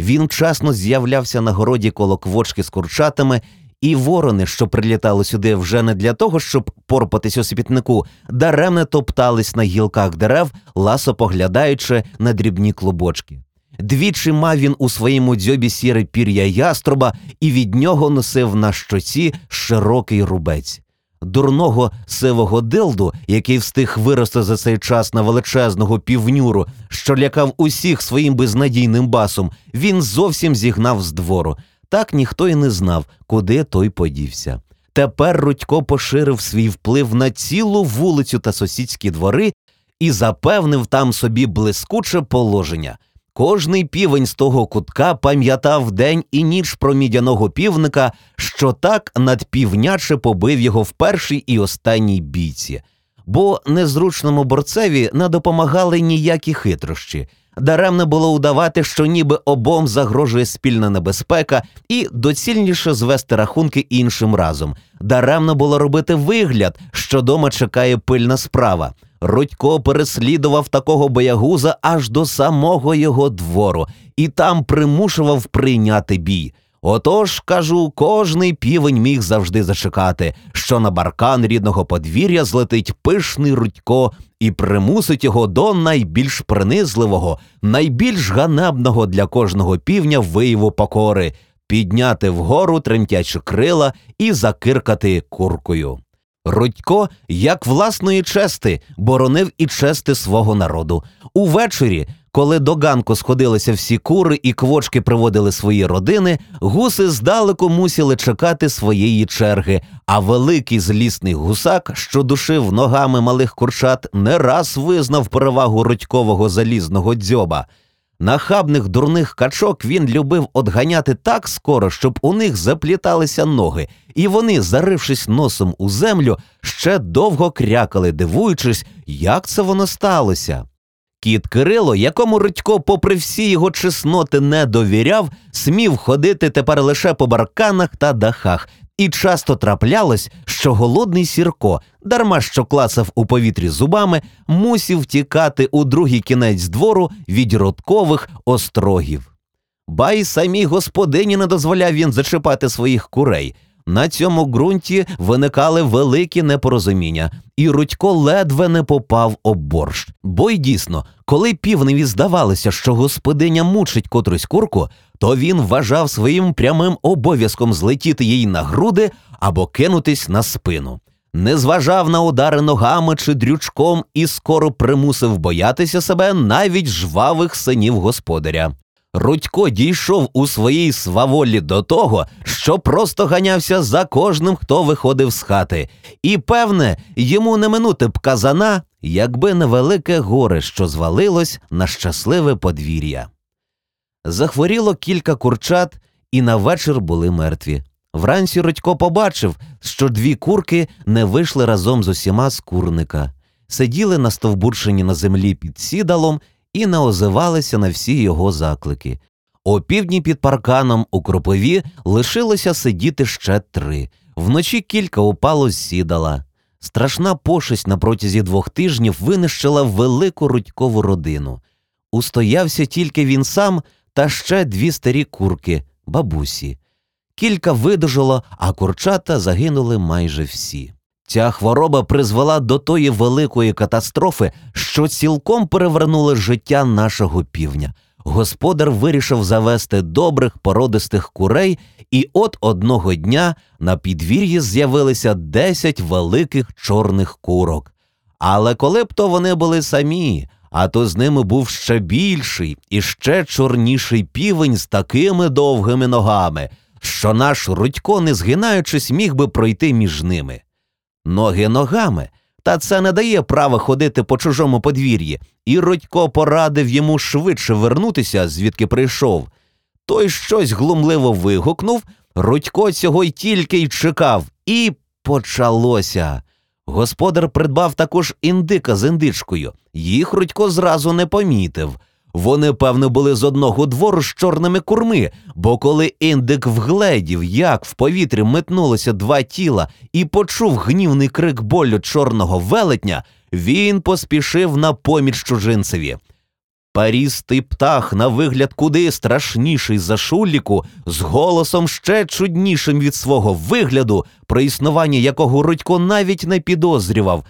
Він вчасно з'являвся на городі коло квочки з курчатами, і ворони, що прилітали сюди вже не для того, щоб порпатись у світнику, даремне топтались на гілках дерев, ласо поглядаючи на дрібні клубочки. Двічі мав він у своєму дзьобі сіре пір'я яструба і від нього носив на щоці широкий рубець. Дурного сивого дилду, який встиг вирости за цей час на величезного півнюру, що лякав усіх своїм безнадійним басом, він зовсім зігнав з двору. Так ніхто й не знав, куди той подівся. Тепер Рудько поширив свій вплив на цілу вулицю та сусідські двори і запевнив там собі блискуче положення. Кожний півень з того кутка пам'ятав день і ніч про мідяного півника, що так надпівняче побив його в першій і останній бійці, бо незручному борцеві не допомагали ніякі хитрощі. Даремно було удавати, що ніби обом загрожує спільна небезпека, і доцільніше звести рахунки іншим разом. Даремно було робити вигляд, що дома чекає пильна справа. Рудько переслідував такого боягуза аж до самого його двору і там примушував прийняти бій. Отож, кажу, кожний півень міг завжди зачекати, що на баркан рідного подвір'я злетить пишний Рудько і примусить його до найбільш принизливого, найбільш ганебного для кожного півня вияву покори, підняти вгору тремтячі крила і закиркати куркою. Рудько, як власної чести, боронив і чести свого народу. Увечері, коли до ганку сходилися всі кури і квочки приводили свої родини, гуси здалеку мусили чекати своєї черги. А великий злісний гусак, що душив ногами малих курчат, не раз визнав перевагу рудькового залізного дзьоба. Нахабних дурних качок він любив одганяти так скоро, щоб у них запліталися ноги, і вони, зарившись носом у землю, ще довго крякали, дивуючись, як це воно сталося. Кіт Кирило, якому Рудько, попри всі його чесноти, не довіряв, смів ходити тепер лише по барканах та дахах, і часто траплялось, що голодний сірко, дарма що клацав у повітрі зубами, мусів тікати у другий кінець двору від родкових острогів. Ба й самій господині не дозволяв він зачіпати своїх курей. На цьому ґрунті виникали великі непорозуміння, і Рудько ледве не попав об борщ. Бо й дійсно, коли півневі здавалося, що господиня мучить котрусь курку, то він вважав своїм прямим обов'язком злетіти їй на груди або кинутись на спину. Не зважав на удари ногами чи дрючком і скоро примусив боятися себе навіть жвавих синів господаря. Рудько дійшов у своїй сваволі до того, що просто ганявся за кожним, хто виходив з хати, і, певне, йому не минути б казана, якби не велике горе, що звалилось на щасливе подвір'я. Захворіло кілька курчат, і на вечір були мертві. Вранці Рудько побачив, що дві курки не вийшли разом з усіма з курника, сиділи на стовбуршині на землі під сідалом і не озивалися на всі його заклики. О півдні під парканом у кропові лишилося сидіти ще три. Вночі кілька упало сідала. Страшна пошесть на протязі двох тижнів винищила велику рудькову родину. Устоявся тільки він сам та ще дві старі курки, бабусі. Кілька видожило, а курчата загинули майже всі. Ця хвороба призвела до тої великої катастрофи, що цілком перевернула життя нашого півня. Господар вирішив завести добрих породистих курей, і от одного дня на підвір'ї з'явилися десять великих чорних курок. Але коли б то вони були самі, а то з ними був ще більший і ще чорніший півень з такими довгими ногами, що наш Рудько, не згинаючись, міг би пройти між ними. Ноги ногами, та це не дає права ходити по чужому подвір'ї, і Рудько порадив йому швидше вернутися, звідки прийшов. Той щось глумливо вигукнув, Рудько цього й тільки й чекав, і почалося. Господар придбав також індика з індичкою. Їх Рудько зразу не помітив. Вони, певно, були з одного двору з чорними курми, бо коли індик вгледів, як в повітрі метнулося два тіла, і почув гнівний крик болю чорного велетня, він поспішив на поміч чужинцеві. Парістий птах, на вигляд куди страшніший за шуліку, з голосом ще чуднішим від свого вигляду, про існування якого Рудько навіть не підозрював,